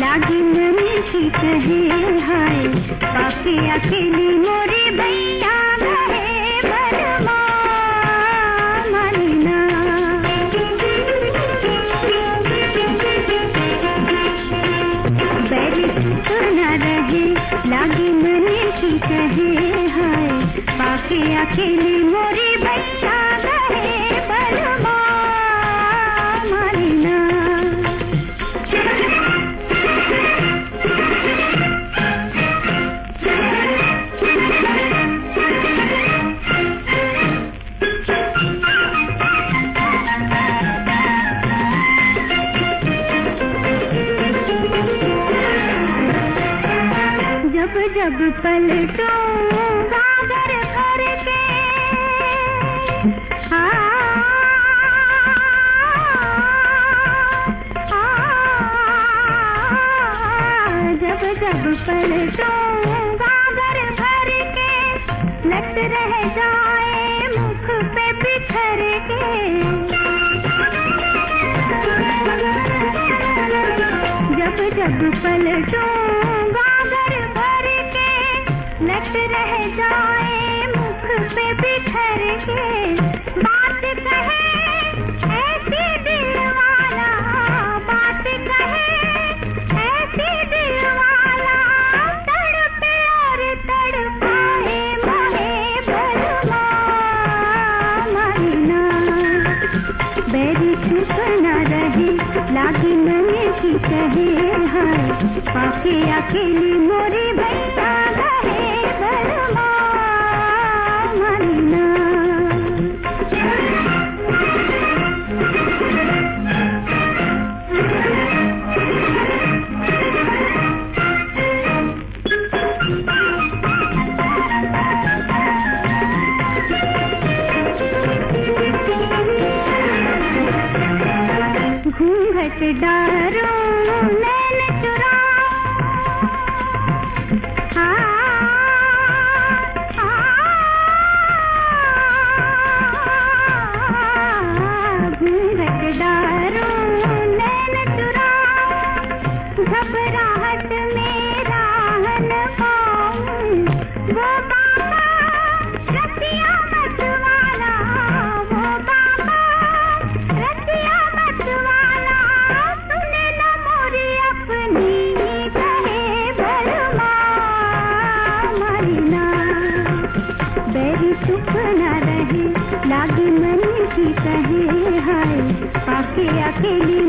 लागी मन की कहे, हाय पाके अकेली मोरी भैया रहे, लागी मन की कहे, हाय पाके अकेली मोरी भैया जब पलटूँगा घर घर के आ, आ, जब जब पलटूँगा घर घर के लट रह जाए मुख पे बिखर के जब जब पलटूँगा भर के लट रह जाए, मुख पे बिखर के। बात कहे, ऐसी दिल वाला बात कहे, ऐसी दिल वाला तड़पे और तड़पाए बैरी चुप न लागी मन की कहे हाय पाके अकेली मोरी भैया घूंघट डारो नैन चुरा। घूंघट डारो नैन चुरा। घबराहट में राहन पाऊँ अकेली